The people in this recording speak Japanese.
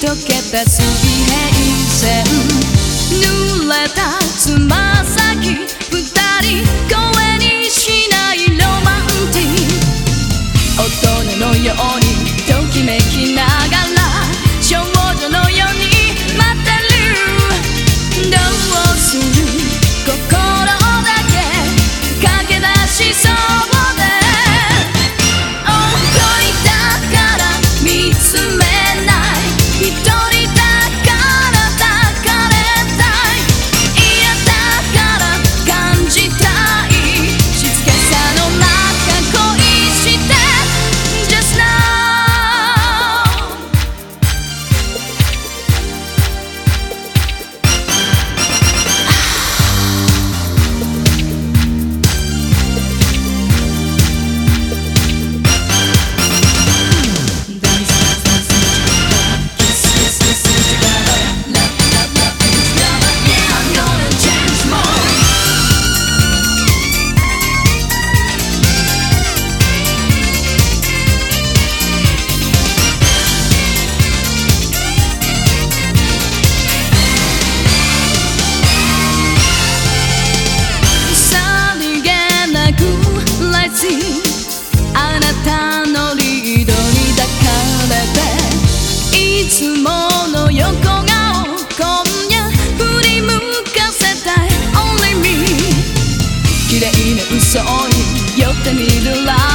溶けた水平線濡れたつまり destiny to lie.